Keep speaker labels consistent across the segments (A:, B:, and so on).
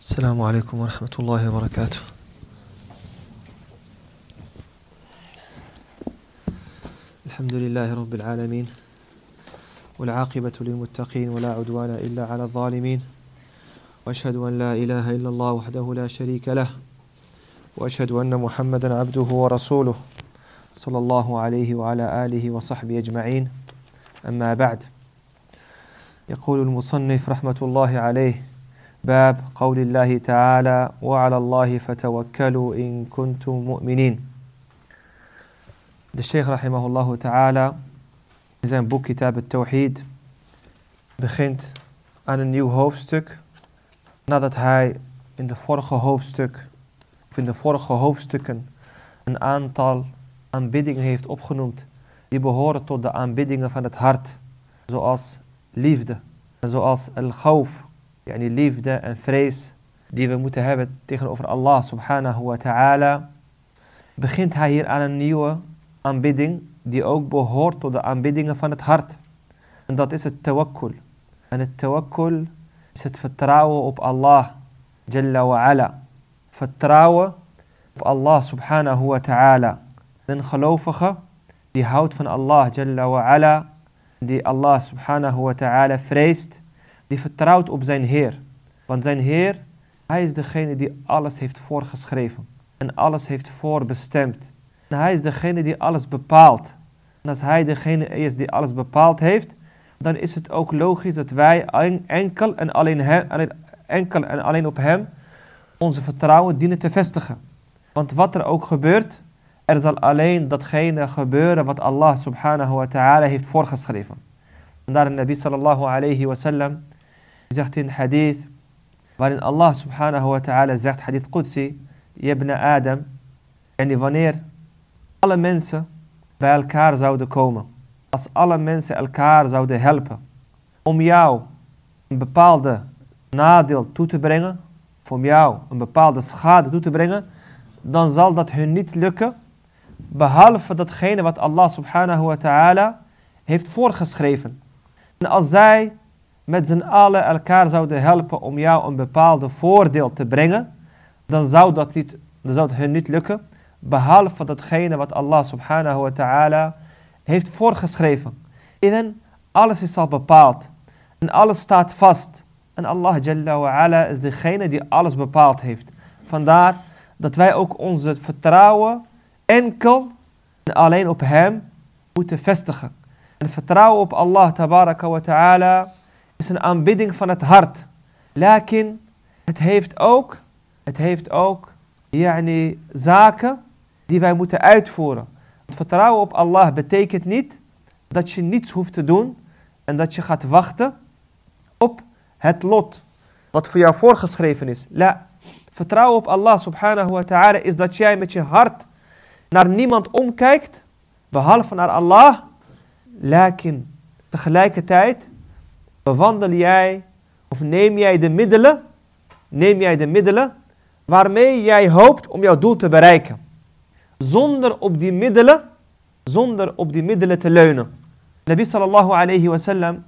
A: السلام عليكم ورحمة الله وبركاته. الحمد لله رب العالمين والعاقبة للمتقين ولا عدوان إلا على الظالمين وأشهد أن لا إله إلا الله وحده لا شريك له وأشهد أن محمدا عبده ورسوله صلى الله عليه وعلى آله وصحبه أجمعين. أما بعد يقول المصنف رحمة الله عليه باب قول الله تعالى وعلى الله فتوكلوا إن كنتم مؤمنين De Sheikh rahimahullah ta'ala in zijn boek Kitab al-Tawhid begint aan een nieuw hoofdstuk nadat hij in de vorige hoofdstuk of in de vorige hoofdstukken een aantal aanbiddingen heeft opgenoemd die behoren tot de aanbiddingen van het hart zoals liefde zoals al-khawf yani liefde en vrees die we moeten hebben tegenover Allah subhanahu wa ta'ala begint hij hier aan een nieuwe aanbidding die ook behoort tot de aanbiddingen van het hart. En dat is het tawakkul. En het tawakkul is het vertrouwen op Allah Jalla wa ala. Vertrouwen op Allah subhanahu wa ta'ala. Een gelovige die houdt van Allah Jalla wa ala, die Allah subhanahu wa ta'ala vreest, die vertrouwt op zijn Heer. Want zijn Heer, hij is degene die alles heeft voorgeschreven en alles heeft voorbestemd. En hij is degene die alles bepaalt. En als hij degene is die alles bepaald heeft, dan is het ook logisch dat wij enkel en alleen, hem, enkel en alleen op hem onze vertrouwen dienen te vestigen. Want wat er ook gebeurt, er zal alleen datgene gebeuren wat Allah subhanahu wa ta'ala heeft voorgeschreven. En daar de Nabi sallallahu alayhi wa sallam zegt in hadith, waarin Allah subhanahu wa ta'ala zegt, hadith Qudsi, Yebna Adam, en wanneer alle mensen bij elkaar zouden komen. Als alle mensen elkaar zouden helpen om jou een bepaalde nadeel toe te brengen, of om jou een bepaalde schade toe te brengen, dan zal dat hun niet lukken, behalve datgene wat Allah subhanahu wa ta'ala heeft voorgeschreven. En als zij met z'n allen elkaar zouden helpen om jou een bepaalde voordeel te brengen, dan zou dat, niet, dan zou het hun niet lukken, behalve datgene wat Allah subhanahu wa ta'ala heeft voorgeschreven. En alles is al bepaald. En alles staat vast. En Allah jalla wa ala is degene die alles bepaald heeft. Vandaar dat wij ook onze vertrouwen enkel en alleen op hem moeten vestigen. En vertrouwen op Allah tabaraka wa ta'ala is een aanbidding van het hart. Lakin het heeft ook, het heeft ook yani, zaken die wij moeten uitvoeren. Het vertrouwen op Allah betekent niet dat je niets hoeft te doen en dat je gaat wachten op het lot wat voor jou voorgeschreven is. La, vertrouwen op Allah subhanahu wa ta'ala is dat jij met je hart naar niemand omkijkt behalve naar Allah. Lakin tegelijkertijd bewandel jij of neem jij de middelen, neem jij de middelen waarmee jij hoopt om jouw doel te bereiken zonder op die middelen, zonder op die middelen te leunen. Nabi sallallahu alayhi wa sallam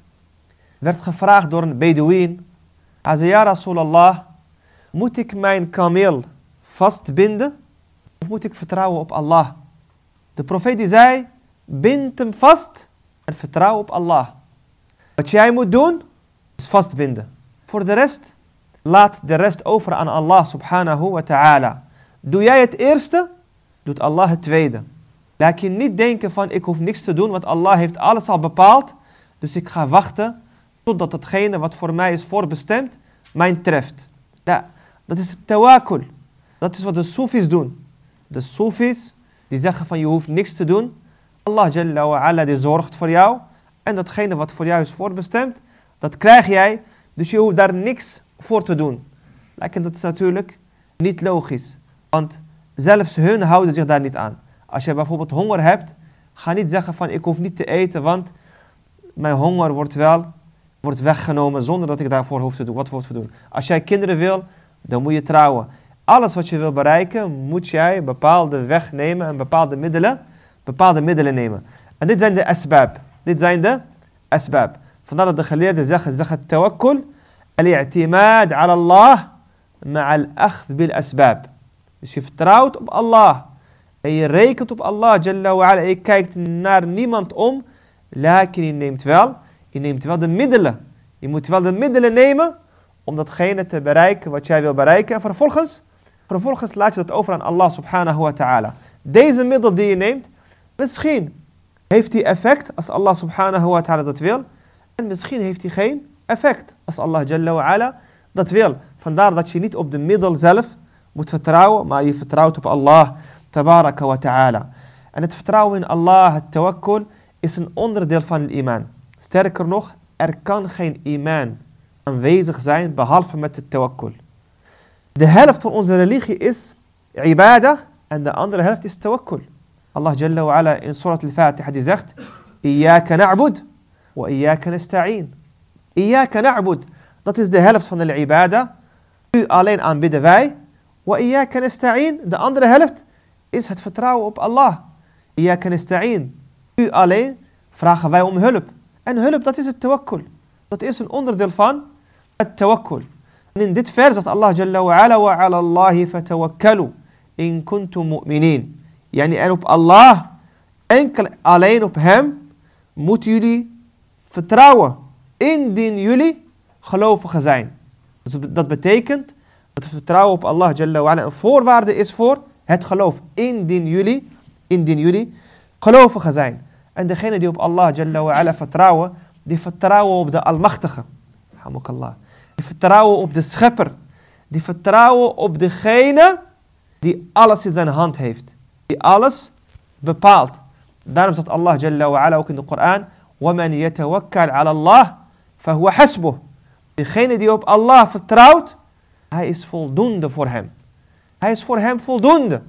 A: werd gevraagd door een Bedouin. Hij zei, Rasulallah, moet ik mijn kameel vastbinden of moet ik vertrouwen op Allah? De profeet die zei, bind hem vast en vertrouw op Allah. Wat jij moet doen, is vastbinden. Voor de rest, laat de rest over aan Allah subhanahu wa ta'ala. Doe jij het eerste, doet Allah het tweede. Laat je niet denken van ik hoef niks te doen, want Allah heeft alles al bepaald. Dus ik ga wachten totdat hetgene wat voor mij is voorbestemd, mij treft. Ja, dat is het tawakul. Dat is wat de Sufis doen. De Sufis die zeggen van je hoeft niks te doen. Allah Jalla wa ala die zorgt voor jou. En datgene wat voor jou is voorbestemd, dat krijg jij. Dus je hoeft daar niks voor te doen. Lijkt dat is natuurlijk niet logisch. Want Zelfs hun houden zich daar niet aan. Als je bijvoorbeeld honger hebt, ga niet zeggen van ik hoef niet te eten, want mijn honger wordt wel wordt weggenomen zonder dat ik daarvoor hoef te doen. Wat hoef te doen? Als jij kinderen wil, dan moet je trouwen. Alles wat je wil bereiken, moet jij bepaalde weg nemen en bepaalde middelen, bepaalde middelen nemen. En dit zijn de asbab. Dit zijn de asbab. Vandaar dat de geleerden zeggen, zeggen tawakkul, al-i'timad ala Allah ma'al akhd bil asbab. Dus je vertrouwt op Allah. En je rekent op Allah Jalla wa ala. Je kijkt naar niemand om. Lakin je neemt wel, je neemt wel de middelen. Je moet wel de middelen nemen om datgene te bereiken wat jij wil bereiken. En vervolgens, vervolgens laat je dat over aan Allah subhanahu wa ta'ala. Deze middel die je neemt, misschien heeft die effect als Allah subhanahu wa ta'ala dat wil. En misschien heeft hij geen effect als Allah Jalla wa ala dat wil. Vandaar dat je niet op de middel zelf moet vertrouwen, maar je vertrouwt op Allah wa ta'ala. En het vertrouwen in Allah, het tawakkul, is een onderdeel van het iman. Sterker nog, er kan geen iman aanwezig zijn behalve met het tawakkul. De helft van onze religie is ibadah en de andere helft is tawakkul. Allah Jalla wa ala in Surat al-Fatiha die zegt: Iyaka na'bud wa iyaka nasta'in. Iyaka na'bud, dat is de helft van de ibadah. U alleen aanbidden wij. Wa iyaka nasta'in, de andere helft is het vertrouwen op Allah. Iyaka nasta'in. U alleen vragen wij om hulp. En hulp, dat is het tawakkul. Dat is een onderdeel van het tawakkul. En in dit vers zegt Allah Jalla wa ala wa ala Allahi fatawakkalu in kuntum mu'minin. Yani en op Allah, enkel alleen op hem, moeten jullie vertrouwen. Indien jullie gelovigen zijn. Dus dat betekent dat het vertrouwen op Allah Jalla een voorwaarde is voor het geloof. Indien jullie, indien jullie gelovigen zijn. En degene die op Allah Jalla vertrouwen, die vertrouwen op de Almachtige. Alhamdulillah. Die vertrouwen op de Schepper. Die vertrouwen op degene die alles in zijn hand heeft. Alles bepaalt. Daarom zegt Allah Jalla wa ala ook in de Koran. وَمَنْ يَتَوَكَّلْ عَلَى اللَّهِ فَهُوَ حَسْبُهُ Degene die op Allah vertrouwt, hij is voldoende voor hem. Hij is voor hem voldoende.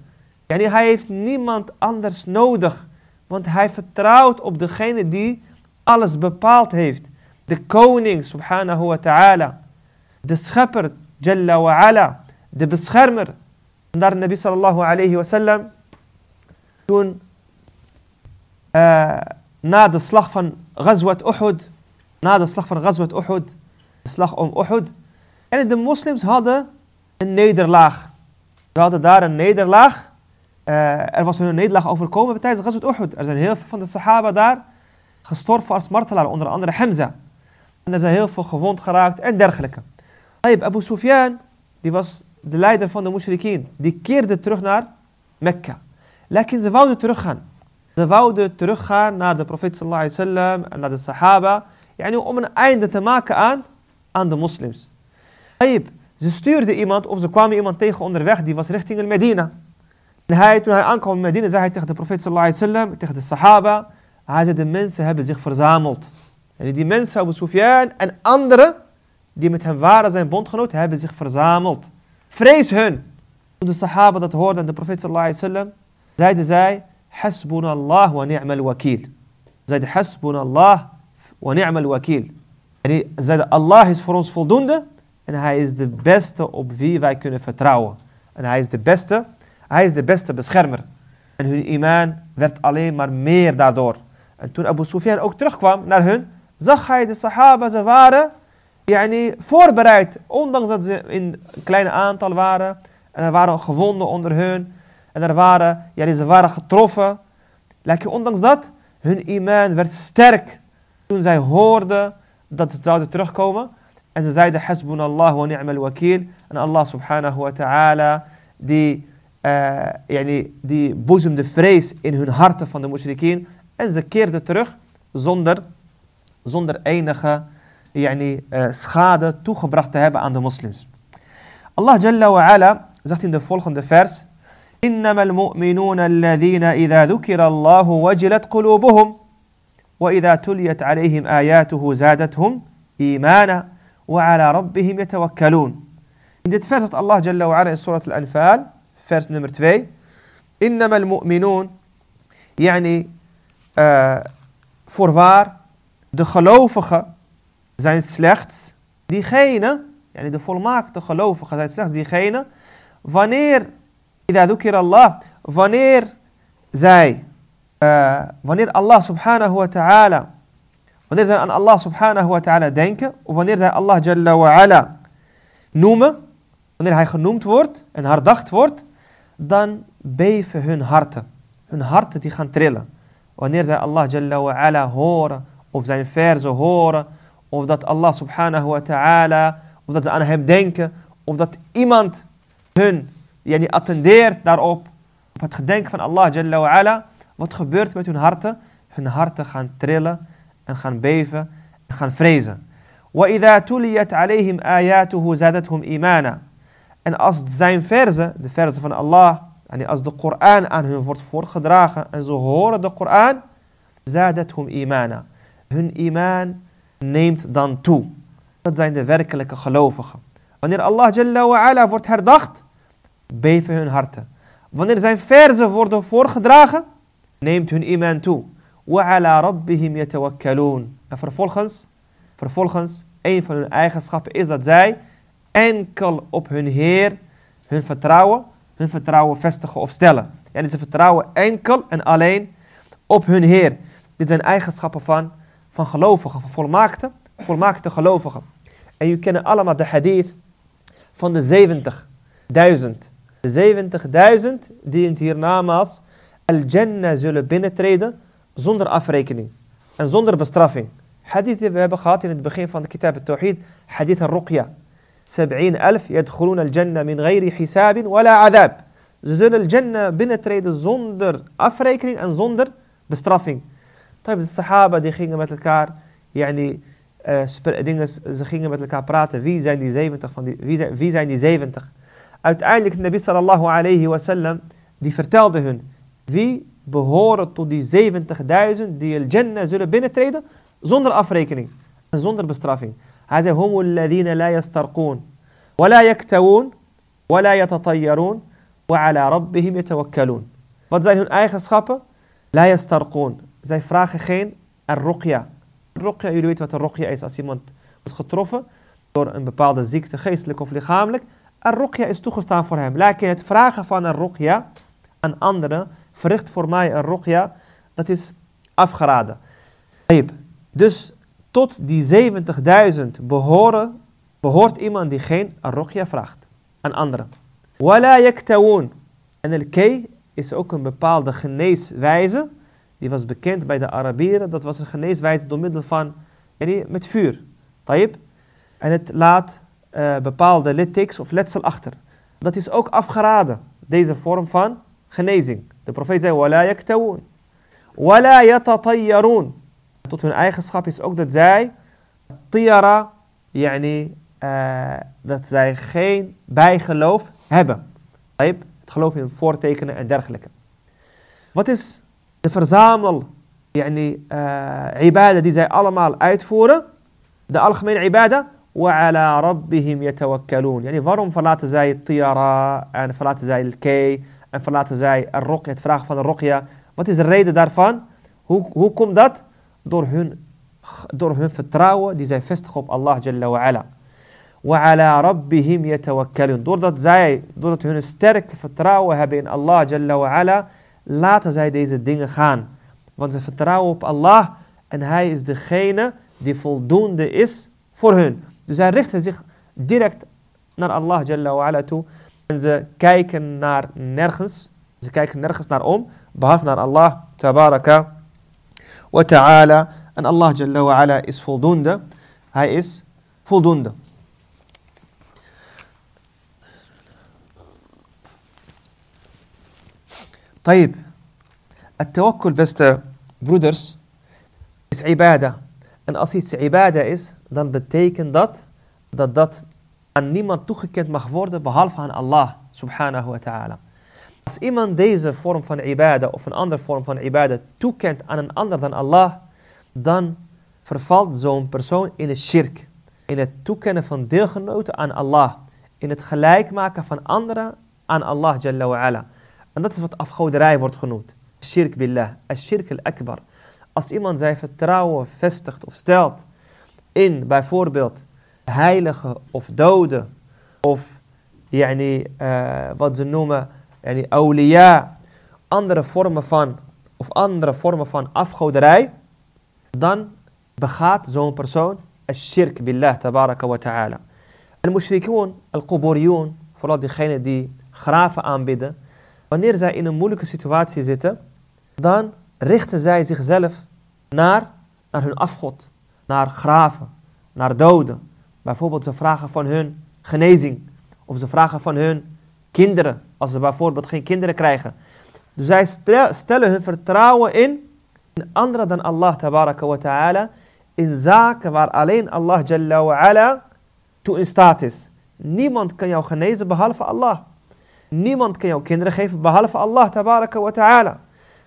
A: Yani hij heeft niemand anders nodig. Want hij vertrouwt op degene die alles bepaald heeft. De koning, subhanahu wa ta'ala. De schepper, jalla wa ala. De beschermer. En daar Nabi sallallahu alayhi wa sallam. Toen, uh, na de slag van Ghazwat Uhud. Na de slag van Ghazwat Uhud. De slag om Uhud. En de moslims hadden een nederlaag. Ze hadden daar een nederlaag. Uh, er was een nederlaag overkomen tijdens Ghazwat Uhud. Er zijn heel veel van de sahaba daar gestorven als martelaar, onder andere Hamza. En er zijn heel veel gewond geraakt en dergelijke. Abu Sufyan, die was de leider van de mushrikeen, die keerde terug naar Mekka. Lekker ze wouden teruggaan. Ze wouden teruggaan naar de profeet sallallahu alaihi wasallam en naar de sahaba. Yani om een einde te maken aan, aan de moslims. Ze stuurden iemand of ze kwamen iemand tegen onderweg die was richting Medina. En hij, toen hij aankwam in Medina, zei hij tegen de profeet sallallahu wasallam, tegen de sahaba. Hij zei, de mensen hebben zich verzameld. En die mensen, Abu Sufyan en anderen die met hem waren, zijn bondgenoten, hebben zich verzameld. Vrees hun. Toen de sahaba dat hoorden, de profeet sallallahu alaihi wasallam, zeiden zij, Hasbunallah wa ni'mal wakil. Zeiden, Hasbunallah wa ni'mal wakil. En zeiden, Allah is voor ons voldoende en hij is de beste op wie wij kunnen vertrouwen. En hij is de beste, hij is de beste beschermer. En hun iman werd alleen maar meer daardoor. En toen Abu Sufyan ook terugkwam naar hun, zag hij de sahaba, ze waren yani, voorbereid. Ondanks dat ze in een klein aantal waren. En er waren gewonden onder hun. En er waren, yani, ze waren getroffen. Like, ondanks dat, hun iman werd sterk. Toen zij hoorden dat ze zouden terugkomen. En ze zeiden, hasbunallah wa ni'mal wakil. En Allah subhanahu wa ta'ala, die, uh, yani, die boezemde vrees in hun harten van de mushrikeen. En ze keerden terug zonder, zonder enige yani, uh, schade toegebracht te hebben aan de moslims. Allah Jalla wa ala zegt in de volgende vers. إنما المؤمنون الذين إذا ذكر الله وجلت قلوبهم وإذا تليت عليهم آياته زادتهم إيمانا وعلى ربهم يتوكلون. عند تفسرت الله جل وعلا في سورة الأنفال فيرس نمبر 2 إنما المؤمنون يعني آه، فور فار دو خلوفخة زين سلخت دي خينة يعني دو فول ماك دو زين سلخت دي خينة فانير Allah, wanneer zij, uh, wanneer Allah subhanahu wa ta'ala, wanneer zij aan Allah subhanahu wa ta'ala denken, of wanneer zij Allah jalla wa ala noemen, wanneer hij genoemd wordt en herdacht wordt, dan beven hun harten. Hun harten die gaan trillen. Wanneer zij Allah Jalla wa ala horen, of zijn verzen horen, of dat Allah subhanahu wa ta'ala, of dat ze aan hem denken, of dat iemand hun yani, attendeert daarop, op het gedenken van Allah Jalla wa ala, wat gebeurt met hun harten? Hun harten gaan trillen en gaan beven en gaan vrezen. وَإِذَا تُلِيَتْ عَلَيْهِمْ آيَاتُهُ زَادَتْهُمْ إِيمَانًا En als zijn verzen, de verzen van Allah, en als de Koran aan hun wordt voorgedragen en ze horen de Koran, زَادَتْهُمْ إِيمَانًا Hun iman neemt dan toe. Dat zijn de werkelijke gelovigen. Wanneer Allah Jalla wa ala wordt herdacht, beven hun harten. Wanneer zijn verzen worden voorgedragen, neemt hun iman toe. وَعَلَى رَبِّهِمْ يَتَوَكَّلُونَ En vervolgens, vervolgens, een van hun eigenschappen is dat zij enkel op hun Heer hun vertrouwen, hun vertrouwen vestigen of stellen. En ze vertrouwen enkel en alleen op hun Heer. Dit zijn eigenschappen van, van gelovigen, van volmaakte, volmaakte gelovigen. En jullie kennen allemaal de hadith van de 70.000. 70.000 die in het hiernamaals al-Jannah zullen binnentreden zonder afrekening en zonder bestraffing. Hadith die we gehad in het begin van de kitab al-Tawhid, hadith al-Ruqya. 70.000 yadkhulun al-Jannah min ghairi hisabin wala adab. Ze zullen al-Jannah binnentreden zonder afrekening en zonder bestraffing. De sahaba die gingen met elkaar, yani, uh, dingen, ze gingen met elkaar praten. Wie zijn die 70 van die, wie zijn, wie zijn die 70? Uiteindelijk de Nabi sallallahu alayhi wa sallam, die vertelde hun, wie behoren tot die 70.000 die el Jannah zullen binnentreden zonder afrekening en zonder bestraffing. Hij zei, humul ladina la yastarqoon, wa la yaktawoon, wa la yatatayyaroon, wa ala rabbihim yatawakkaloon. Wat zijn hun eigenschappen? La yastarqoon. Zij vragen geen ar-ruqya. Jullie weten wat een is als iemand wordt getroffen door een bepaalde ziekte, geestelijk of lichamelijk. Ar-ruqya is toegestaan voor hem. Lakin het vragen van een ruqya aan anderen verricht voor mij een ruqya, dat is afgeraden. Dus tot die 70.000 behoren, behoort iemand die geen ruqya vraagt aan anderen. Wala yaktawun. En el kay is ook een bepaalde geneeswijze. Die was bekend bij de Arabieren. Dat was een geneeswijze door middel van, met vuur. En het laat uh, bepaalde littekens of letsel achter. Dat is ook afgeraden. Deze vorm van genezing. De profeet zei, wala yaktawun. Wala yatatayyarun. Tot hun eigenschap is ook dat zij, tiyara, yani, uh, dat zij geen bijgeloof hebben. Het geloof in voortekenen en dergelijke. Wat is de verzamel, yani, uh, die zij allemaal uitvoeren? De algemene ibadah? وعلى ربهم يتوكلون يعني waarom verlaten zij het tiara en verlaten zij het kei en verlaten zij het vragen van de ruqya. Wat is de reden daarvan? Hoe, hoe komt dat? Door hun, door hun vertrouwen die zij vestigen op Allah Jalla wa ala. وعلى ربهم يتوكلون doordat zij doordat hun sterk vertrouwen hebben in Allah Jalla wa ala laten zij deze dingen gaan want ze vertrouwen op Allah en hij is degene die voldoende is voor hun dus zij richten zich direct naar Allah Jalla wa ala toe en ze kijken naar nergens. Ze kijken nergens naar om, behalve naar Allah, tabaraka wa ta'ala. En Allah Jalla wa ala is voldoende. Hij is voldoende. طيب التوكل beste broeders is ibadah. En als iets ibadah is, dan betekent dat dat dat aan niemand toegekend mag worden behalve aan Allah subhanahu wa ta'ala. Als iemand deze vorm van ibadah of een andere vorm van ibadah toekent aan een ander dan Allah, dan vervalt zo'n persoon in het shirk. In het toekennen van deelgenoten aan Allah. In het gelijk maken van anderen aan Allah Jalla wa ala. En dat is wat afgoderij wordt genoemd. Shirk billah, shirk al-akbar. Als iemand zijn vertrouwen vestigt of stelt in bijvoorbeeld heilige of doden of yani, uh, wat ze noemen yani, awliya, andere vormen van of andere vormen van afgoderij, dan begaat zo'n persoon al-shirk billah tabaraka wa ta'ala. Al-mushrikoon, al-quburiyun, vooral diegenen die graven aanbidden, wanneer zij in een moeilijke situatie zitten, dan richten zij zichzelf naar, naar hun afgod, naar graven, naar doden. Bijvoorbeeld ze vragen van hun genezing, of ze vragen van hun kinderen, als ze bijvoorbeeld geen kinderen krijgen. Dus zij stellen hun vertrouwen in, in anderen dan Allah tabaraka wa ta'ala, in zaken waar alleen Allah jalla wa ala toe in staat is. Niemand kan jou genezen behalve Allah. Niemand kan jou kinderen geven behalve Allah tabaraka wa ta'ala.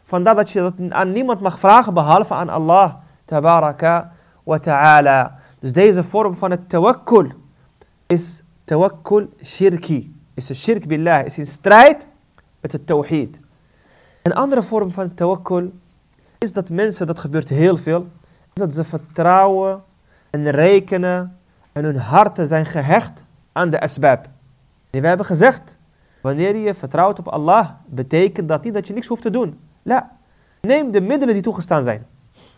A: Vandaar dat je dat aan niemand mag vragen behalve aan Allah tabaraka wa ta'ala. Dus deze vorm van het tawakkul is tawakkul shirki. Is een shirk billah, is in strijd met het tawhid. Een andere vorm van tawakkul is dat mensen, dat gebeurt heel veel, dat ze vertrouwen en rekenen en hun harten zijn gehecht aan de asbab. En we hebben gezegd, wanneer je vertrouwt op Allah, betekent dat niet dat je niks hoeft te doen. La. Neem de middelen die toegestaan zijn.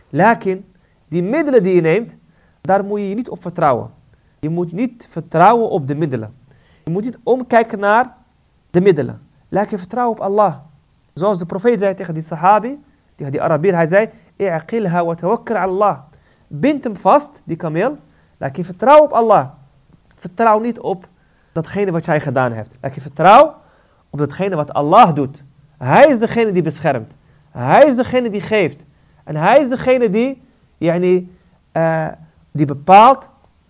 A: Lakin, die middelen die je neemt, daar moet je je niet op vertrouwen. Je moet niet vertrouwen op de middelen. Je moet niet omkijken naar de middelen. Je vertrouwen op Allah. Zoals de profeet zei tegen die sahabi, tegen die Arabier, hij zei, I'aqilha wa tawakkal Allah. Bind hem vast, die kameel, je vertrouwen op Allah. Vertrouw niet op datgene wat jij gedaan hebt. Je vertrouw op datgene wat Allah doet. Hij is degene die beschermt. Hij is degene die geeft. En hij is degene die, yani, uh, die bepaalt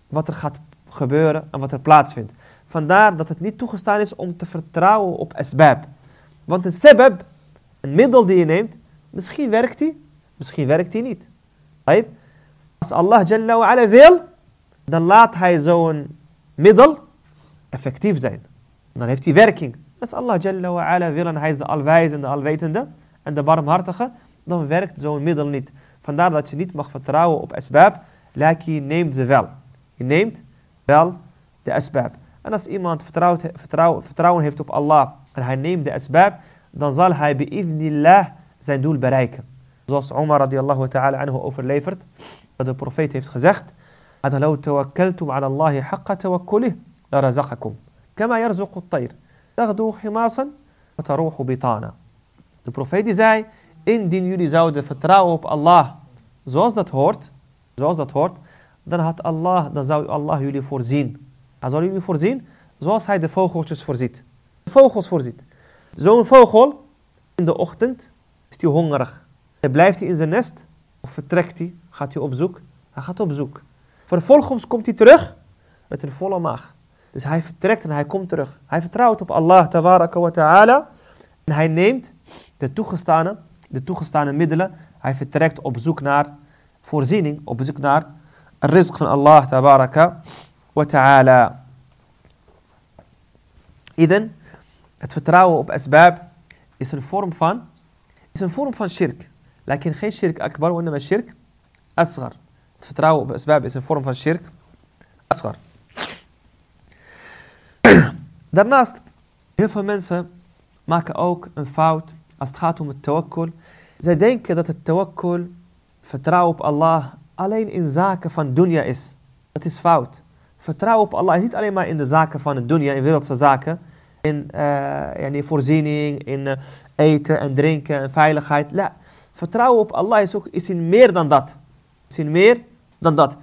A: wat er gaat gebeuren en wat er plaatsvindt. Vandaar dat het niet toegestaan is om te vertrouwen op asbab. Want een sebab, een middel die je neemt, misschien werkt die, misschien werkt die niet. Als Allah Jalla wa wil, dan laat hij zo'n middel effectief zijn. Dan heeft hij werking. Als Allah Jalla wa ala wil en hij is de alwijze de alwetende en de barmhartige, dan werkt zo'n middel niet. Vandaar dat je niet mag vertrouwen op asbab, lijkt je neemt ze wel. Je neemt wel de asbab. En als iemand vertrouwen heeft op Allah en hij neemt de asbab, dan zal hij bi'idnillah zijn doel bereiken. Zoals Omar radiallahu ta'ala anhu overlevert, dat de profeet heeft gezegd, أَدَلَوْ تَوَكَّلْتُمْ عَلَى اللَّهِ حَقَّ تَوَكُّلِهِ لَرَزَقَكُمْ كَمَا يَرْزُقُ الطَّيْرِ Agdu er taruhu betana. De profeet zei, indien jullie zouden vertrouwen op Allah, zoals dat hoort, zoals dat hoort, dan, had Allah, zou Allah jullie voorzien. Hij zal jullie voorzien zoals hij de vogeltjes voorziet. De vogels voorziet. Zo'n vogel, in de ochtend is hij hongerig. Hij blijft hij in zijn nest of vertrekt hij, gaat hij op zoek. Hij gaat op zoek. Vervolgens komt hij terug met een volle maag. Dus hij vertrekt en hij komt terug. Hij vertrouwt op Allah wa ta'ala. En hij neemt de toegestane, de toegestane middelen. Hij vertrekt op zoek naar voorziening, op zoek naar rizq van Allah tabaraka wa ta'ala. Iden, het vertrouwen op asbab is een vorm van, is een vorm van shirk. Lakin geen shirk akbar, maar shirk asghar. Het vertrouwen op asbab is een vorm van shirk asghar. Daarnaast, heel veel mensen maken ook een fout als het gaat om het tawakkul. Zij denken dat het tawakkul, vertrouwen op Allah, alleen in zaken van dunya is. Dat is fout. Vertrouwen op Allah is niet alleen maar in de zaken van het dunya, in wereldse zaken. In, uh, in voorziening, in uh, eten en drinken en veiligheid. La. Vertrouwen op Allah is, ook, is in meer dan dat. Is in meer dan dat.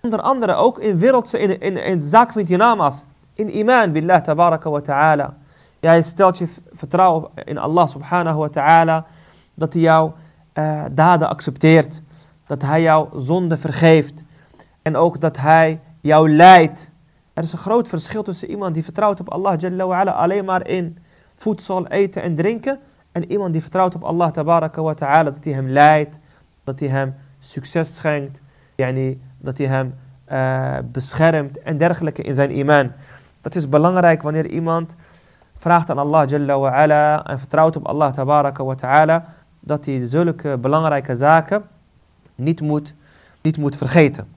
A: Onder andere ook in wereldse, in, in, in zaken van namas. In iman billah tabaraka wa ta'ala. Jij stelt je vertrouwen in Allah subhanahu wa ta'ala. Dat hij jouw uh, daden accepteert. Dat hij jouw zonde vergeeft. En ook dat hij jou leidt. Er is een groot verschil tussen iemand die vertrouwt op Allah Jalla wa ala, alleen maar in voedsel, eten en drinken. En iemand die vertrouwt op Allah tabaraka wa ta'ala, dat hij hem leidt, dat hij hem succes schenkt, yani, dat hij hem uh, beschermt en dergelijke in zijn iman. Dat is belangrijk wanneer iemand vraagt aan Allah Jalla wa ala en vertrouwt op Allah tabaraka wa ta'ala, dat hij zulke belangrijke zaken niet moet, niet moet vergeten.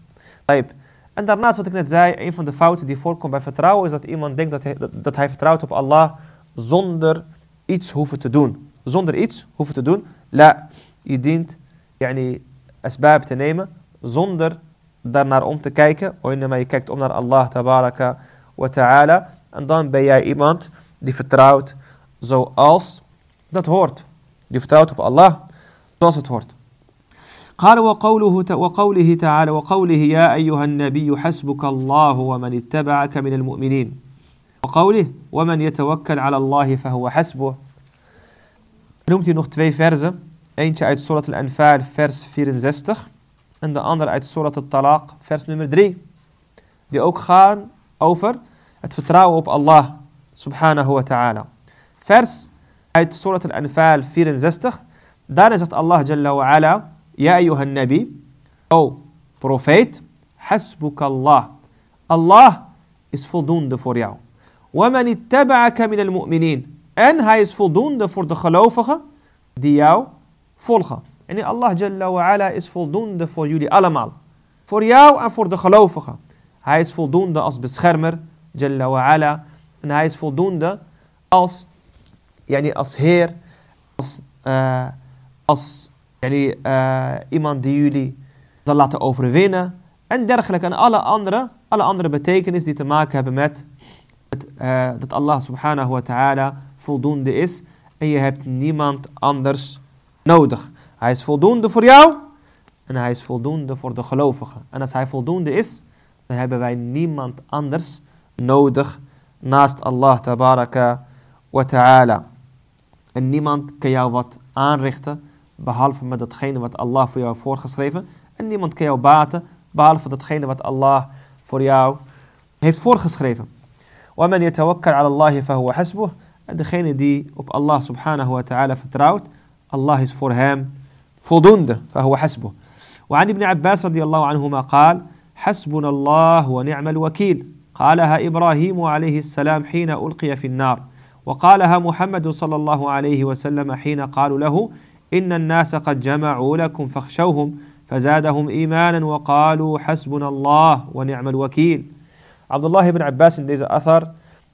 A: En daarnaast wat ik net zei, een van de fouten die voorkomt bij vertrouwen is dat iemand denkt dat hij, dat, hij vertrouwt op Allah zonder iets hoeven te doen. Zonder iets hoeven te doen. La, je dient yani, asbab te nemen zonder daarnaar om te kijken. Maar je kijkt om naar Allah tabaraka ta'ala. En dan ben jij iemand die vertrouwt zoals dat hoort. Die vertrouwt op Allah zoals het hoort. قال وقوله وقوله تعالى وقوله يا أيها النبي حسبك الله ومن اتبعك من المؤمنين وقوله ومن يتوكل على الله فهو حسبه noemt hij nog twee versen. Eentje uit Surat al-Anfal, vers 64. En de andere uit Surat al-Talaq, vers nummer 3. Die ook gaan over het vertrouwen op Allah subhanahu wa ta'ala. Vers uit Surat al-Anfal 64. Daar zegt Allah jalla wa ala, Ja ayyuhan nabi, o profeet, hasbukallah. Allah is voldoende voor jou. وَمَنِ اتَّبَعَكَ مِنَ الْمُؤْمِنِينَ En hij is voldoende voor de gelovigen die jou volgen. En Allah Jalla wa ala is voldoende voor jullie allemaal. Voor jou en voor de gelovigen. Hij is voldoende als beschermer, Jalla wa ala. En hij is voldoende als, yani als heer, als, uh, als uh, iemand die jullie zal laten overwinnen. En dergelijke. En alle andere, alle andere betekenis die te maken hebben met het, uh, dat Allah subhanahu wa ta'ala voldoende is. En je hebt niemand anders nodig. Hij is voldoende voor jou en hij is voldoende voor de gelovigen. En als hij voldoende is, dan hebben wij niemand anders nodig naast Allah tabaraka wa ta'ala. En niemand kan jou wat aanrichten, behalve met datgene wat Allah voor jou heeft voorgeschreven. En niemand kan jou baten, behalve datgene wat Allah voor jou heeft voorgeschreven. وَمَنْ يَتَوَكَّلْ عَلَى اللَّهِ فَهُوَ حَسْبُهُ En degene die op Allah subhanahu wa ta'ala vertrouwt, Allah is voor hem voldoende. فهو حسبه. وعن ابن عباس رضي الله عنهما قال حسبنا الله ونعم الوكيل. قالها إبراهيم عليه السلام حين ألقي في النار. وقالها محمد صلى الله عليه وسلم حين قالوا له إن الناس قد جمعوا لكم فاخشوهم فزادهم إيمانا وقالوا حسبنا الله ونعم الوكيل. عبد الله بن عباس in deze athar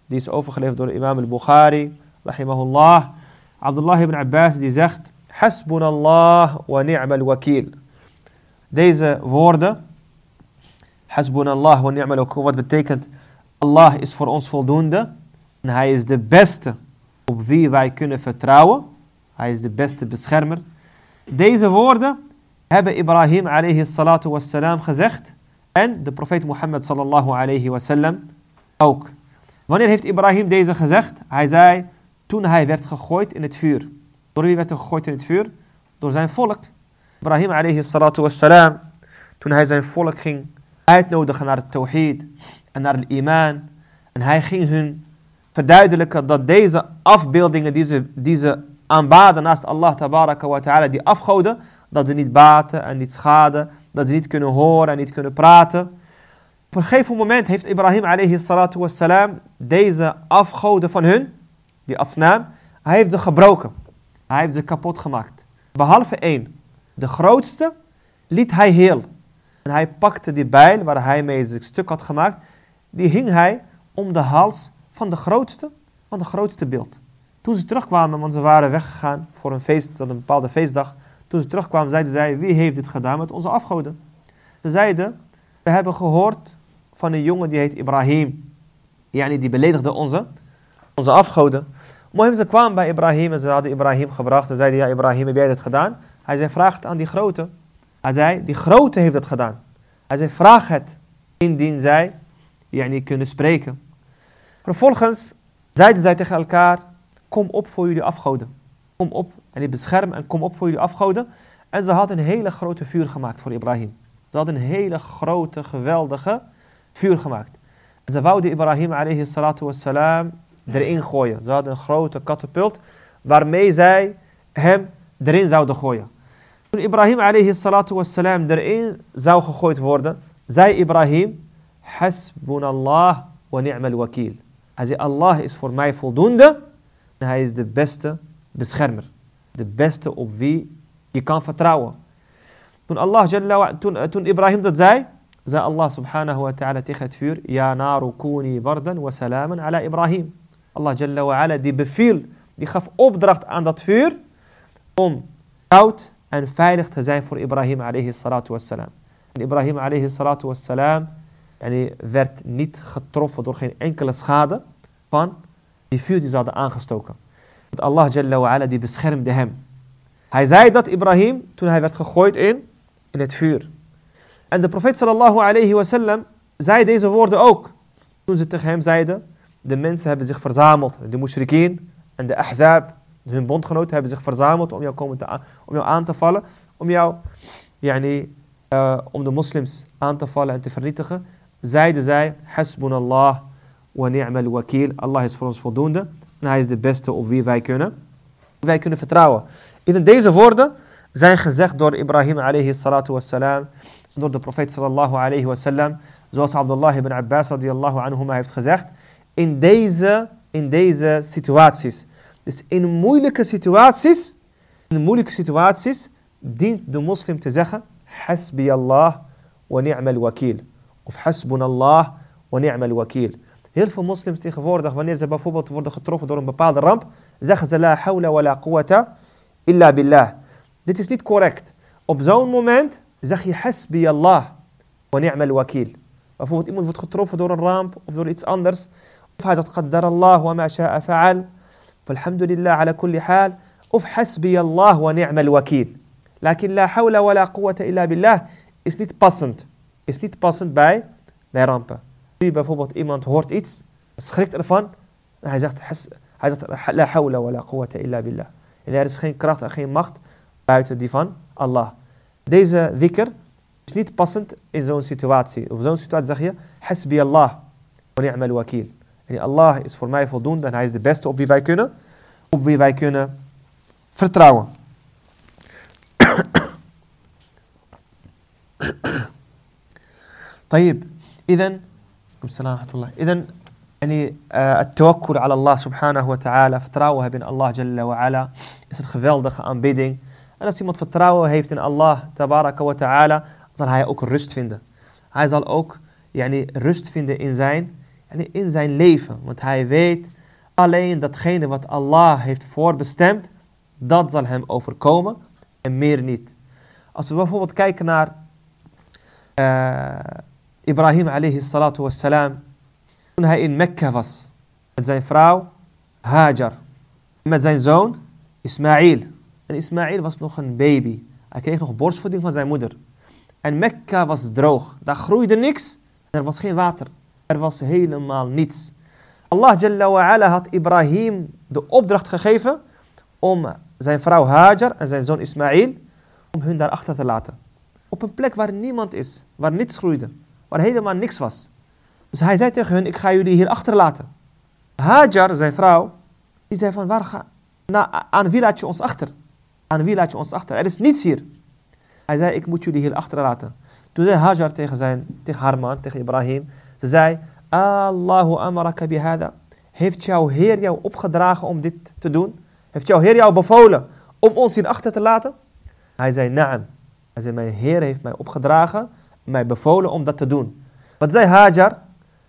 A: die is overgeleverd door imam al-Bukhari rahimahullah. Abdullah ibn Abbas die zegt Hasbunallah wa ni'mal wakil. Deze woorden, Hasbunallah wa ni'mal wat betekent Allah is voor ons voldoende. En hij is de beste op wie wij kunnen vertrouwen. Hij is de beste beschermer. Deze woorden hebben Ibrahim alayhi salatu wassalam gezegd. En de profeet Mohammed sallallahu alayhi wasallam ook. Wanneer heeft Ibrahim deze gezegd? Hij zei toen hij werd gegooid in het vuur. Door wie werd hij gegooid in het vuur? Door zijn volk. Ibrahim alayhi salatu wassalam, toen hij zijn volk ging uitnodigen naar het tawhid en naar het iman. En hij ging hun verduidelijken dat deze afbeeldingen die ze, die ze aanbaden naast Allah wa ta'ala, die afgoden, dat ze niet baten en niet schaden, dat ze niet kunnen horen en niet kunnen praten. Op een gegeven moment heeft Ibrahim alayhi salatu wassalam deze afgoden van hun, die asnaam, hij heeft ze gebroken. Hij heeft ze kapot gemaakt. Behalve één. De grootste liet hij heel. En hij pakte die bijl waar hij mee zijn stuk had gemaakt. Die hing hij om de hals van de grootste, van de grootste beeld. Toen ze terugkwamen, want ze waren weggegaan voor een feest, een bepaalde feestdag. Toen ze terugkwamen, zeiden zij, wie heeft dit gedaan met onze afgoden? Ze zeiden, we hebben gehoord van een jongen die heet Ibrahim. Yani die beledigde onze, onze afgoden. Mohim, ze kwamen bij Ibrahim en ze hadden Ibrahim gebracht. Ze zeiden, ja Ibrahim, heb jij dat gedaan? Hij zei, vraag aan die grote. Hij zei, die grote heeft het gedaan. Hij zei, vraag het indien zij yani, kunnen spreken. Vervolgens zeiden zij tegen elkaar, kom op voor jullie afgoden. Kom op en bescherm en kom op voor jullie afgoden. En ze hadden een hele grote vuur gemaakt voor Ibrahim. Ze hadden een hele grote, geweldige vuur gemaakt. Ze wouden Ibrahim alayhi salatu wassalam erin gooien. Ze hadden een grote katapult waarmee zij hem erin zouden gooien. Toen Ibrahim alayhi salatu wassalam erin zou gegooid worden, zei Ibrahim, Hasbunallah wa ni'mal wakil. Hij zei, Allah is voor mij voldoende en hij is de beste beschermer. De beste op wie je kan vertrouwen. Toen, Allah toen, toen Ibrahim dat zei, zei Allah subhanahu wa ta'ala tegen het vuur, Ja naru kuni bardan wa salaman ala Ibrahim. Allah Jalla wa ala, die beviel, die gaf opdracht aan dat vuur om koud en veilig te zijn voor Ibrahim alayhi salatu wassalam. En Ibrahim alayhi salatu wassalam yani, werd niet getroffen door geen enkele schade, pan, die vuur die ze hadden aangestoken. Want Allah Jalla wa ala, die beschermde hem. Hij zei dat Ibrahim toen hij werd gegooid in, in het vuur. En de profeet sallallahu alayhi wa sallam zei deze woorden ook. Toen ze tegen hem zeiden, de mensen hebben zich verzameld, de mushrikeen en de ahzab, hun bondgenoten hebben zich verzameld om jou, komen te, om jou aan te vallen, om jou, yani, uh, om de moslims aan te vallen en te vernietigen. Zeiden zij, hasbunallah wa ni'mal wakil. Allah is voor ons voldoende en hij is de beste op wie wij kunnen, wij kunnen vertrouwen. In deze woorden zijn gezegd door Ibrahim alayhi salatu wassalam, door de profeet sallallahu alayhi wasallam, zoals Abdullah ibn Abbas radiyallahu anhuma heeft gezegd, in deze, in deze situaties. Dus in moeilijke situaties, in moeilijke situaties, dient de moslim te zeggen, hasbi Allah wa ni'mal wakil. Of hasbunallah wa ni'mal wakil. Heel veel moslims tegenwoordig, wanneer ze bijvoorbeeld worden getroffen door een bepaalde ramp, zeggen ze la hawla wa la quwwata illa billah. Dit is niet correct. Op zo'n moment zeg je hasbi Allah wa ni'mal wakil. Bijvoorbeeld iemand wordt getroffen door een ramp of door iets anders. Of hij zegt qaddar Allah wa ma sha'a fa'al. Ala kulli hal. Of hasbi Allah wa ni'mal wakil. Lakin la hawla wa la quwwata illa billah is niet passend. Is niet passend bij, bij rampen. Nu bijvoorbeeld iemand hoort iets, schrikt ervan. En hij zegt, hij zegt la hawla wa la quwwata illa billah. En er is geen kracht en geen macht buiten die van Allah. Deze is niet passend in zo'n situatie. Op zo'n situatie zeg je, hasbi Allah wa. En Allah is voor mij voldoende en hij is de beste op wie wij kunnen, op wie wij kunnen vertrouwen. طيب إذا السلام ورحمة الله إذا يعني التوكل على الله سبحانه وتعالى vertrouwen hebben in Allah Jalla wa ala is een geweldige aanbidding en als iemand vertrouwen heeft in Allah tabaraka wa ta'ala zal hij ook rust vinden hij zal ook yani, rust vinden in zijn, yani, in zijn leven want hij weet alleen datgene wat Allah heeft voorbestemd dat zal hem overkomen en meer niet als we bijvoorbeeld kijken naar uh, Ibrahim alayhi salatu wassalam toen hij in Mekka was met zijn vrouw Hajar met zijn zoon Ismail. En Ismail was nog een baby. Hij kreeg nog borstvoeding van zijn moeder. En Mekka was droog. Daar groeide niks. Er was geen water. Er was helemaal niets. Allah Jalla wa ala had Ibrahim de opdracht gegeven om zijn vrouw Hajar en zijn zoon Ismail om hun daar achter te laten. Op een plek waar niemand is, waar niets groeide, waar helemaal niks was. Dus hij zei tegen hun, ik ga jullie hier achterlaten. Hajar, zijn vrouw, die zei van, waar ga, na, aan wie laat je ons achter? Aan wie laat je ons achter? Er is niets hier. Hij zei, ik moet jullie hier achterlaten. Toen zei Hajar tegen, zijn, tegen haar man, tegen Ibrahim, ze zei, Allahu amaraka bihada. Heeft jouw Heer jou opgedragen om dit te doen? Heeft jouw Heer jou bevolen om ons hier achter te laten? Hij zei, naam. Hij zei, mijn Heer heeft mij opgedragen, mij bevolen om dat te doen. Wat zei Hajar?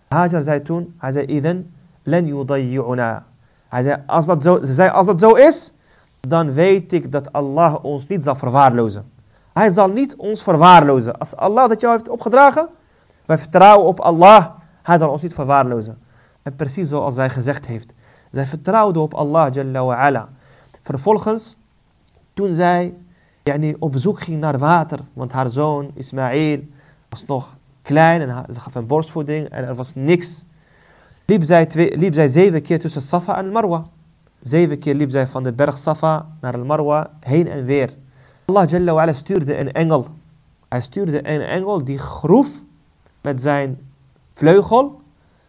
A: Hajar zei toen, hij zei, Idan len yudayyu'una. Hij zei, als dat zo, ze zei, als dat zo is, dan weet ik dat Allah ons niet zal verwaarlozen. Hij zal niet ons verwaarlozen. Als Allah dat jou heeft opgedragen, wij vertrouwen op Allah, hij zal ons niet verwaarlozen. En precies zoals zij gezegd heeft. Zij vertrouwde op Allah Jalla wa ala. Vervolgens, toen zij yani, op zoek ging naar water, want haar zoon Ismaël was nog klein en ze gaf hem borstvoeding en er was niks. Liep zij, liep zij zeven keer tussen Safa en Marwa. Zeven keer liep zij van de berg Safa naar Marwa heen en weer. Allah Jalla wa ala stuurde een engel. Hij stuurde een engel die groef met zijn vleugel.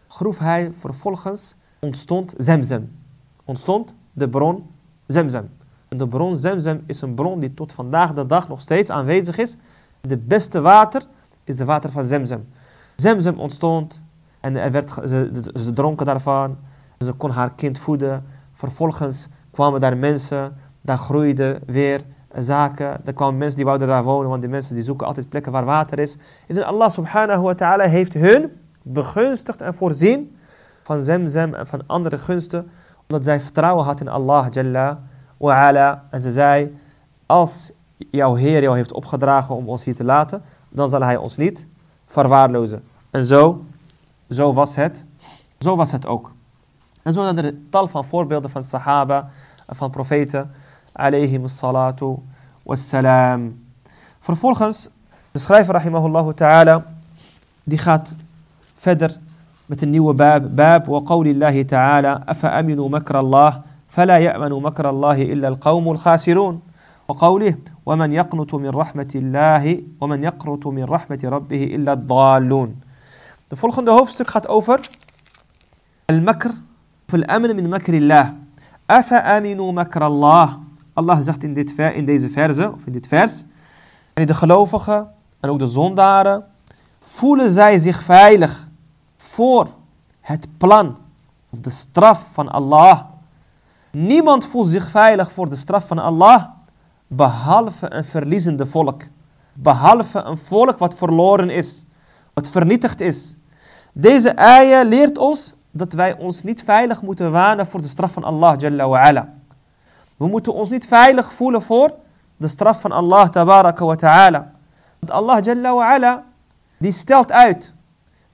A: Groef hij vervolgens ontstond Zemzem. Ontstond de bron Zemzem. De bron Zemzem is een bron die tot vandaag de dag nog steeds aanwezig is. De beste water is de water van Zemzem. Zemzem ontstond en er werd, ze, ze dronken daarvan. Ze kon haar kind voeden. Vervolgens kwamen daar mensen, daar groeiden weer zaken. Er kwamen mensen die wouden daar wonen, want die mensen die zoeken altijd plekken waar water is. En Allah subhanahu wa ta'ala heeft hun begunstigd en voorzien van zemzem en van andere gunsten, omdat zij vertrouwen had in Allah jalla wa ala. En ze zei, als jouw Heer jou heeft opgedragen om ons hier te laten, dan zal hij ons niet verwaarlozen. En zo, zo was het, zo was het ook. En zo zijn er tal van voorbeelden van sahaba, van profeten, عليهم الصلاة والسلام. فرفولخنس دسخلايف رحمه الله تعالى دي خات فدر متنيو باب باب وقول الله تعالى أفأمنوا مكر الله فلا يأمن مكر الله إلا القوم الخاسرون وقوله ومن يقنط من رحمة الله ومن يقرط من رحمة ربه إلا الضالون فولخن ده خط أوفر المكر في الأمن من مكر الله أفأمنوا مكر الله zegt in, dit, in deze verse, of in dit vers, en de gelovigen en ook de zondaren, voelen zij zich veilig voor het plan of de straf van Allah. Niemand voelt zich veilig voor de straf van Allah, behalve een verliezende volk. Behalve een volk wat verloren is, wat vernietigd is. Deze ayah leert ons dat wij ons niet veilig moeten wanen voor de straf van Allah Jalla wa. We moeten ons niet veilig voelen voor de straf van Allah Tabaraka wa ta'ala. Allah Jalla wa ala, die stelt uit.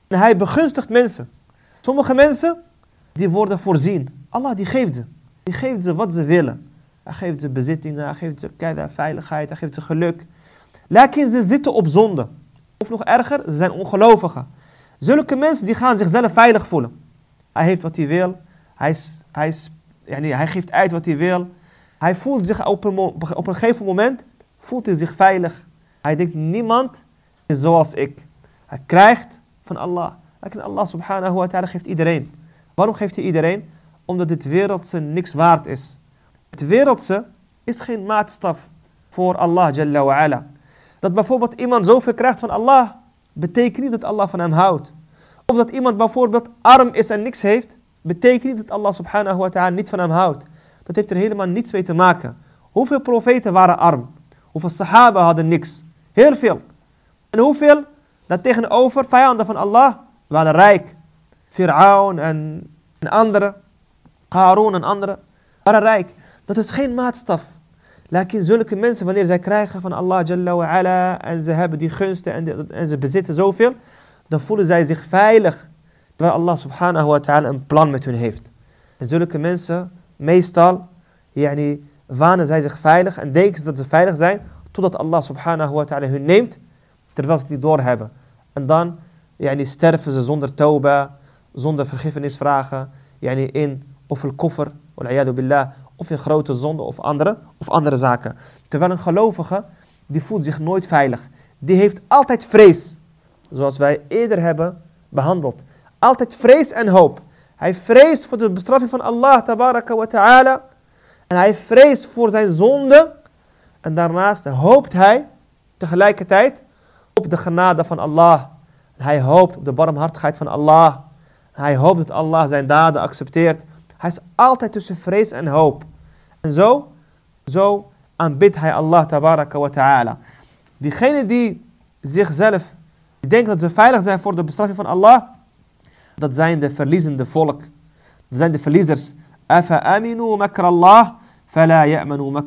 A: En hij begunstigt mensen. Sommige mensen, die worden voorzien. Allah die geeft ze. Die geeft ze wat ze willen. Hij geeft ze bezittingen, hij geeft ze veiligheid, hij geeft ze geluk. Lakin ze zitten op zonde. Of nog erger, ze zijn ongelovigen. Zulke mensen die gaan zichzelf veilig voelen. Hij heeft wat hij wil. Hij, hij, hij geeft uit wat hij wil. Hij voelt zich op een, op een gegeven moment voelt hij zich veilig. Hij denkt, niemand is zoals ik. Hij krijgt van Allah. Allah subhanahu wa ta'ala geeft iedereen. Waarom geeft hij iedereen? Omdat dit wereldse niks waard is. Het wereldse is geen maatstaf voor Allah Jalla wa ala. Dat bijvoorbeeld iemand zoveel krijgt van Allah, betekent niet dat Allah van hem houdt. Of dat iemand bijvoorbeeld arm is en niks heeft, betekent niet dat Allah subhanahu wa ta'ala niet van hem houdt. Dat heeft er helemaal niets mee te maken. Hoeveel profeten waren arm? Hoeveel sahaba hadden niks? Heel veel. En hoeveel tegenover vijanden van Allah waren rijk? Fir'aun en, en anderen, Qarun en anderen, waren rijk. Dat is geen maatstaf. Lakin zulke mensen, wanneer zij krijgen van Allah Jalla wa ala, en ze hebben die gunsten en, en ze bezitten zoveel, dan voelen zij zich veilig. Terwijl Allah subhanahu wa ta'ala een plan met hun heeft. En zulke mensen, meestal, yani, wanen zij zich veilig en denken ze dat ze veilig zijn, totdat Allah subhanahu wa ta'ala hun neemt, terwijl ze het niet doorhebben. En dan yani, sterven ze zonder tauba, zonder vergiffenis vragen, yani, in of een koffer, of in grote zonde of andere, of andere zaken. Terwijl een gelovige, die voelt zich nooit veilig. Die heeft altijd vrees. Zoals wij eerder hebben behandeld. Altijd vrees en hoop. Hij vreest voor de bestraffing van Allah wa ta'ala. En hij vreest voor zijn zonde. En daarnaast hoopt hij tegelijkertijd op de genade van Allah. Hij hoopt op de barmhartigheid van Allah. Hij hoopt dat Allah zijn daden accepteert. Hij is altijd tussen vrees en hoop. En zo, zo aanbidt hij Allah tabaraka wa ta'ala. Diegene die zichzelf die denken dat ze veilig zijn voor de bestraffing van Allah, dat zijn de verliezende volk. Dat zijn de verliezers. Afa aminu makrallah, fala ya'manu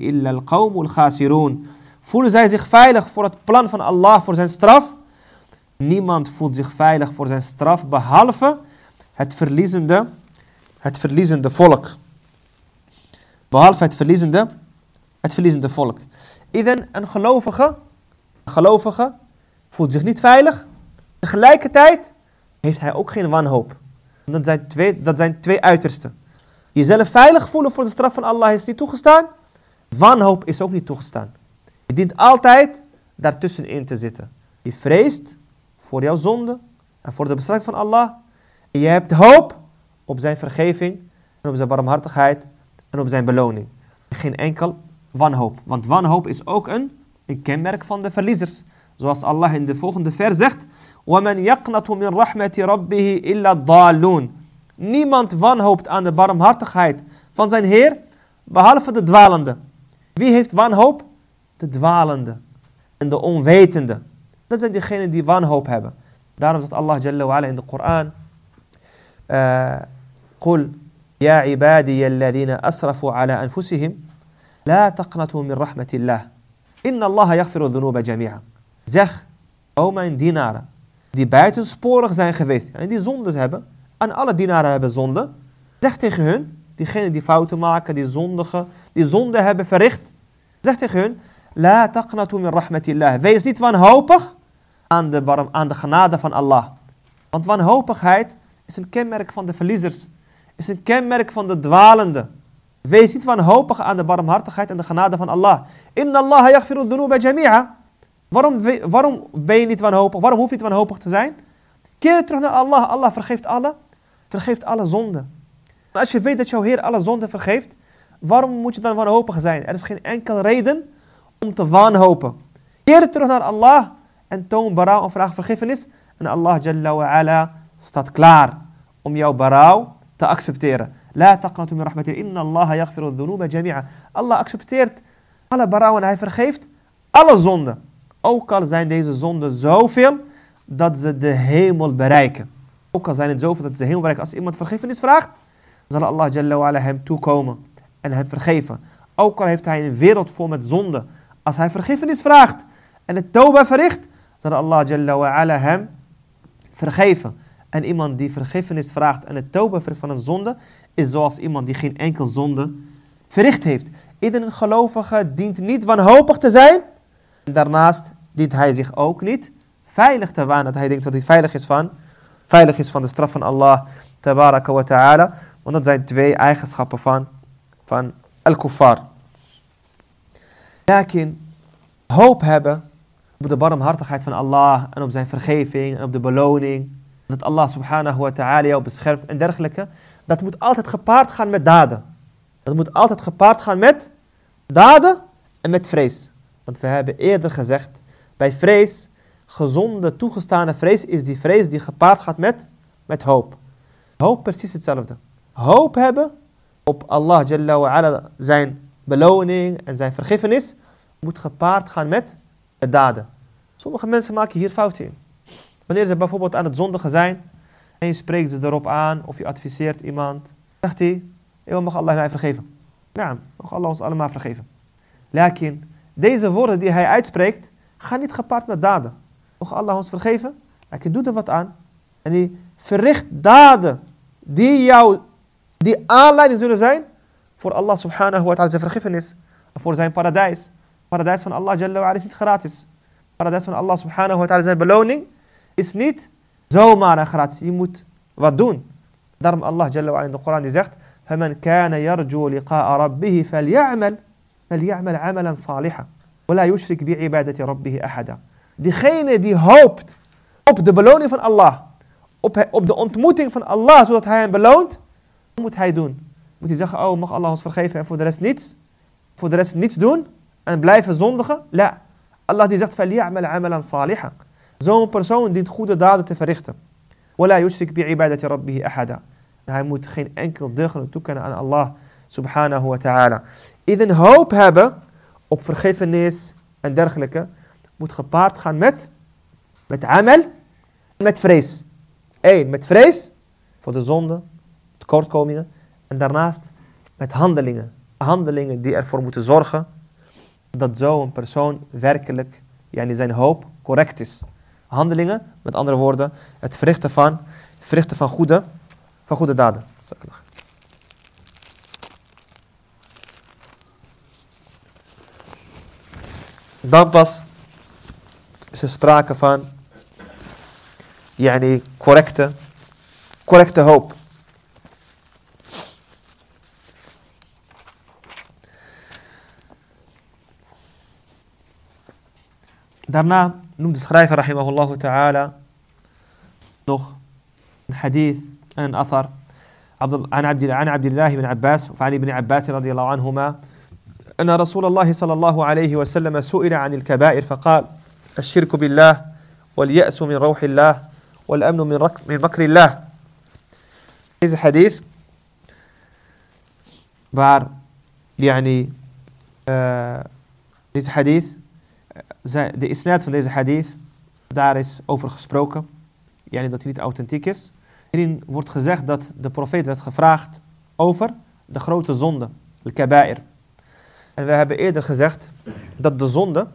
A: illa al khasirun. Voelen zij zich veilig voor het plan van Allah, voor zijn straf? Niemand voelt zich veilig voor zijn straf, behalve het verliezende, het verliezende volk. Behalve het verliezende, het verliezende volk. Iedereen een gelovige, een gelovige voelt zich niet veilig. Tegelijkertijd heeft hij ook geen wanhoop. Dat zijn twee, dat zijn twee uitersten. Jezelf veilig voelen voor de straf van Allah is niet toegestaan. Wanhoop is ook niet toegestaan. Je dient altijd daartussenin te zitten. Je vreest voor jouw zonde en voor de bestraffing van Allah. En je hebt hoop op zijn vergeving en op zijn barmhartigheid en op zijn beloning. Geen enkel wanhoop. Want wanhoop is ook een, een kenmerk van de verliezers. Zoals Allah in de volgende vers zegt. وَمَنْ يَقْنَطُ مِنْ رَحْمَةِ رَبِّهِ إِلَّا الضَّالُونَ Niemand wanhoopt aan de barmhartigheid van zijn Heer, behalve de dwalende. Wie heeft wanhoop? De dwalende en de onwetende. Dat zijn diegenen die wanhoop hebben. Daarom zegt Allah Jalla wa ala in de Koran. قل يا عبادي الذين أسرفوا على أنفسهم لا تقنطوا من رحمة الله إن الله يغفر الذنوب جميعا Zeg, o mijn dienaren, die buitensporig zijn geweest en die zondes hebben, en alle dienaren hebben zonde, Zeg tegen hun, diegenen die fouten maken, die zondigen, die zonde hebben verricht. Zeg tegen hun, la taqnatu min rahmatillah. Wees niet wanhopig aan de, aan de genade van Allah. Want wanhopigheid is een kenmerk van de verliezers. Is een kenmerk van de dwalenden. Wees niet wanhopig aan de barmhartigheid en de genade van Allah. Inna Allah yaghfiru dhunuba jami'a. Waarom, waarom ben je niet wanhopig? Waarom hoef je niet wanhopig te zijn? Keer terug naar Allah. Allah vergeeft alle, vergeeft alle zonden. Als je weet dat jouw Heer alle zonden vergeeft, waarom moet je dan wanhopig zijn? Er is geen enkele reden om te wanhopen. Keer terug naar Allah en toon berouw en vraag vergiffenis. En Allah Jalla wa ala staat klaar om jouw berouw te accepteren. La taqnatu min rahmatil inna Allah yaghfiru dhunuba jami'a. Allah accepteert alle berouw en hij vergeeft alle zonden. Ook al zijn deze zonden zoveel dat ze de hemel bereiken. Ook al zijn het zoveel dat ze de hemel bereiken. Als iemand vergiffenis vraagt, zal Allah Jalla ala hem toekomen en hem vergeven. Ook al heeft hij een wereld vol met zonden. Als hij vergiffenis vraagt en het toba verricht, zal Allah Jalla ala hem vergeven. En iemand die vergiffenis vraagt en het toba verricht van een zonde, is zoals iemand die geen enkel zonde verricht heeft. Iedere gelovige dient niet wanhopig te zijn. Daarnaast dient hij zich ook niet veilig te waan. Dat hij denkt dat hij veilig is van, veilig is van de straf van Allah. Tabaraka wa ta'ala. Want dat zijn twee eigenschappen van, van al-kuffar. Lakin, hoop hebben op de barmhartigheid van Allah en op zijn vergeving en op de beloning. Dat Allah subhanahu wa ta'ala jou beschermt en dergelijke. Dat moet altijd gepaard gaan met daden. Dat moet altijd gepaard gaan met daden en met vrees. Want we hebben eerder gezegd, bij vrees, gezonde toegestane vrees is die vrees die gepaard gaat met, met hoop. Hoop precies hetzelfde. Hoop hebben op Allah Jalla wa ala, zijn beloning en zijn vergiffenis, moet gepaard gaan met de daden. Sommige mensen maken hier fouten in. Wanneer ze bijvoorbeeld aan het zondigen zijn, en je spreekt ze erop aan, of je adviseert iemand, zegt hij, mag Allah mij vergeven. Nou, mag Allah ons allemaal vergeven. Lakin, deze woorden die hij uitspreekt, gaan niet gepaard met daden. Mag Allah ons vergeven? Hij doet er wat aan. En hij verricht daden die jou, die aanleiding zullen zijn voor Allah subhanahu wa ta'ala zijn vergiffenis. Voor zijn paradijs. Paradijs van Allah jalla wa is niet gratis. Paradijs van Allah subhanahu wa ta'ala zijn beloning is niet zomaar een gratis. Je moet wat doen. Daarom Allah jalla wa in de Koran die zegt فمن كان يرجو لقاء ربه فليعمل فليعمل عملا صالحا ولا يشرك بعبادة ربه أحدا Diegene die hoopt op de beloning van Allah, op, op de ontmoeting van Allah, zodat hij hem beloont, wat moet hij doen? Moet hij zeggen, oh mag Allah ons vergeven en voor de rest niets? Voor de rest niets doen en blijven zondigen? La. Allah die zegt, فَلْيَعْمَلْ عَمَلًا صَالِحًا Zo'n persoon dient goede daden te verrichten. وَلَا يُشْرِكْ بِعِبَادَةِ رَبِّهِ أَحَدًا hij moet geen enkel deugd toekennen aan Allah subhanahu wa ta'ala. Iedereen hoop hebben op vergiffenis en dergelijke moet gepaard gaan met, met amal en met vrees. Eén, met vrees voor de zonde, tekortkomingen. En daarnaast met handelingen. Handelingen die ervoor moeten zorgen dat zo'n persoon werkelijk, yani zijn hoop, correct is. Handelingen, met andere woorden, het verrichten van, verrichten van goede van goede daden. Dan pas is er sprake van yani, correcte, correcte hoop. Daarna noemt de schrijver rahimahullah ta'ala nog een hadith عن أثر عبد عن عبد عن عبد الله بن عباس وعن ابن عباس رضي الله عنهما أن رسول الله صلى الله عليه وسلم سئل عن الكبائر فقال الشرك بالله واليأس من روح الله والأمن من, من مكر الله Deze hadith waar يعني uh, deze hadith de isnaad van deze hadith daar is over gesproken yani dat hij niet authentiek is Hierin wordt gezegd dat de profeet werd gevraagd over de grote zonde, al-kaba'ir. En we hebben eerder gezegd dat de zonde,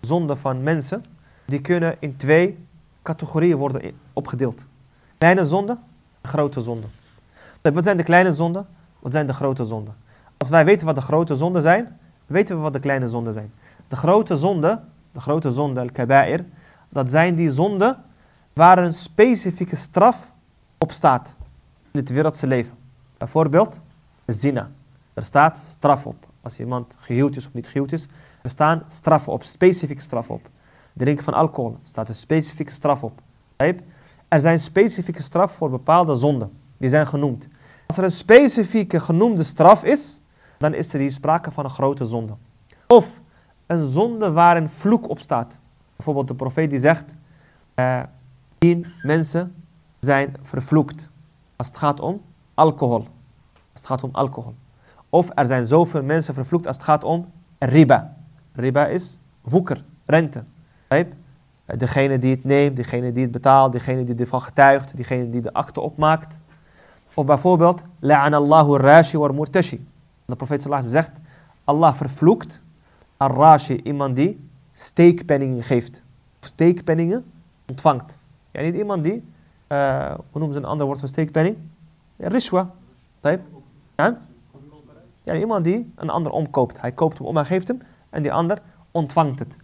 A: zonde van mensen, die kunnen in twee categorieën worden opgedeeld. Kleine zonde en grote zonde. Wat zijn de kleine zonden? Wat zijn de grote zonden? Als wij weten wat de grote zonden zijn, weten we wat de kleine zonden zijn. De grote zonden, de grote zonde, al-kaba'ir, dat zijn die zonden waar een specifieke straf op staat in het wereldse leven. Bijvoorbeeld zina. Er staat straf op. Als iemand gehuwd is of niet gehuwd is, er staan straffen op, specifieke straffen op. Drinken van alcohol staat een specifieke straf op. Er zijn specifieke straf voor bepaalde zonden. Die zijn genoemd. Als er een specifieke genoemde straf is, dan is er hier sprake van een grote zonde. Of een zonde waar een vloek op staat. Bijvoorbeeld de profeet die zegt, uh, tien mensen zijn vervloekt als het gaat om alcohol. Als het gaat om alcohol. Of er zijn zoveel mensen vervloekt als het gaat om riba. Riba is woeker, rente. Degene die het neemt, degene die het betaalt, degene die ervan getuigt, degene die de akte opmaakt. Of bijvoorbeeld, Allahu rashi wa murtashi. De profeet sallallahu zegt, Allah vervloekt ar-rashi, iemand die steekpenningen geeft. Of steekpenningen ontvangt. Ja, niet iemand die, uh, hoe noemen ze een ander woord voor steekpenning? Rishwa. Ja? Ja, iemand die een ander omkoopt. Hij koopt hem om, hij geeft hem en die ander ontvangt het.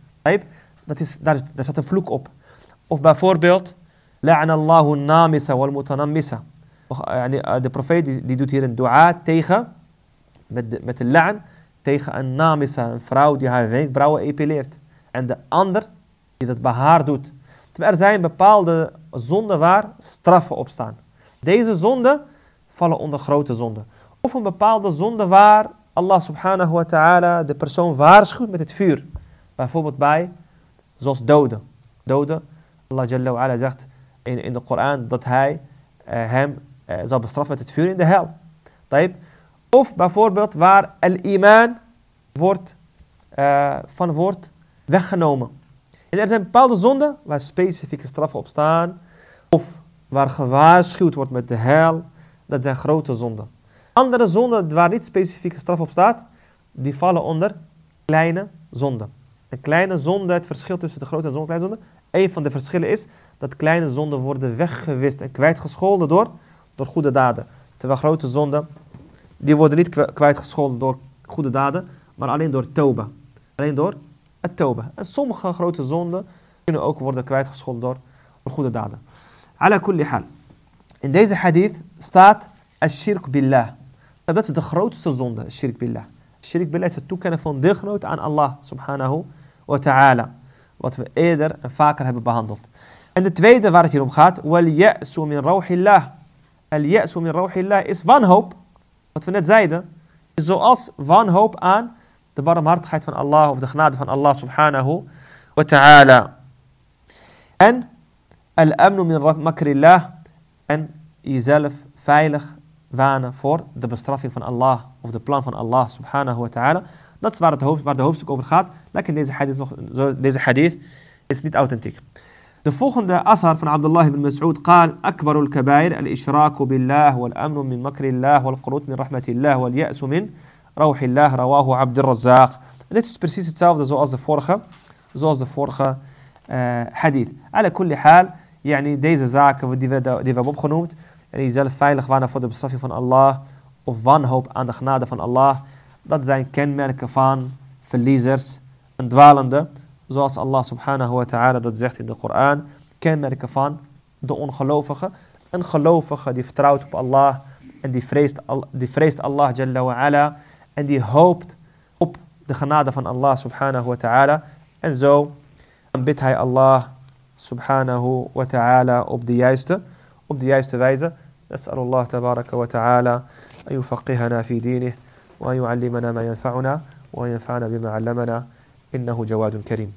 A: Dat is, daar, is, daar staat een vloek op. Of bijvoorbeeld, Allahu namisa wal mutanammisa. Eh, de profeet die, doet hier een dua tegen, met met de la'an, tegen een namisa, een vrouw die haar wenkbrauwen epileert. En de ander die dat bij haar doet. Er zijn bepaalde zonden waar straffen op staan. Deze zonden vallen onder grote zonden. Of een bepaalde zonde waar Allah subhanahu wa ta'ala de persoon waarschuwt met het vuur. Bijvoorbeeld bij, zoals doden. Doden, Allah Jalla wa ala zegt in, in de Koran dat hij uh, hem uh, zal bestraffen met het vuur in de hel. Of bijvoorbeeld waar al-iman wordt, uh, van wordt weggenomen. En er zijn bepaalde zonden waar specifieke straffen op staan. Of waar gewaarschuwd wordt met de hel. Dat zijn grote zonden. Andere zonden waar niet specifieke straf op staat, die vallen onder kleine zonden. Een kleine zonde, het verschil tussen de grote en de kleine zonde. Een van de verschillen is dat kleine zonden worden weggewist en kwijtgescholden door, door goede daden. Terwijl grote zonden, die worden niet kwijtgescholden door goede daden, maar alleen door toba. Alleen door het toba. En sommige grote zonden kunnen ook worden kwijtgescholden door, goede daden. Ala kulli hal. In deze hadith staat ashirk billah. Dat is de grootste zonde, shirk billah. Shirk billah is het toekennen van deelgenoot aan Allah subhanahu wa ta'ala. Wat we eerder en vaker hebben behandeld. En de tweede waar het hier om gaat, wal ya'su min rawhillah. Al ya'su min rawhillah is wanhoop. Wat we net zeiden, zoals wanhoop aan de barmhartigheid van Allah of de genade van Allah subhanahu wa ta'ala. En al-amnu min makrillah en jezelf veilig wanen voor de bestraffing van Allah of de plan van Allah subhanahu wa ta'ala. Dat is waar, het hoofd, waar de hoofdstuk over gaat. Lekker deze hadith, nog, deze hadith is niet authentiek. De volgende athar van Abdullah ibn Mas'ud قال أكبر الكبائر الإشراك بالله والأمن من مكر الله والقنوط من رحمة الله واليأس من روح الله رواه عبد الرزاق. Dit is precies hetzelfde zoals de vorige, zoals de vorige uh, hadith. Alle kulli haal, yani deze zaken die we, die we hebben opgenoemd, en jezelf veilig waren voor de bestraffing van Allah of wanhoop aan de genade van Allah. Dat zijn kenmerken van verliezers en dwalenden. Zoals Allah subhanahu wa ta'ala dat zegt in de Koran. Kenmerken van de ongelovigen. Een gelovige die vertrouwt op Allah en die vreest, die vreest Allah jalla wa ala. En die hoopt op de genade van Allah subhanahu wa ta'ala. En zo bidt hij Allah subhanahu wa ta'ala op de juiste op de juiste wijze. نسأل الله تبارك وتعالى أن يفقهنا في دينه وأن يعلمنا ما ينفعنا وأن ينفعنا بما علمنا إنه جواد كريم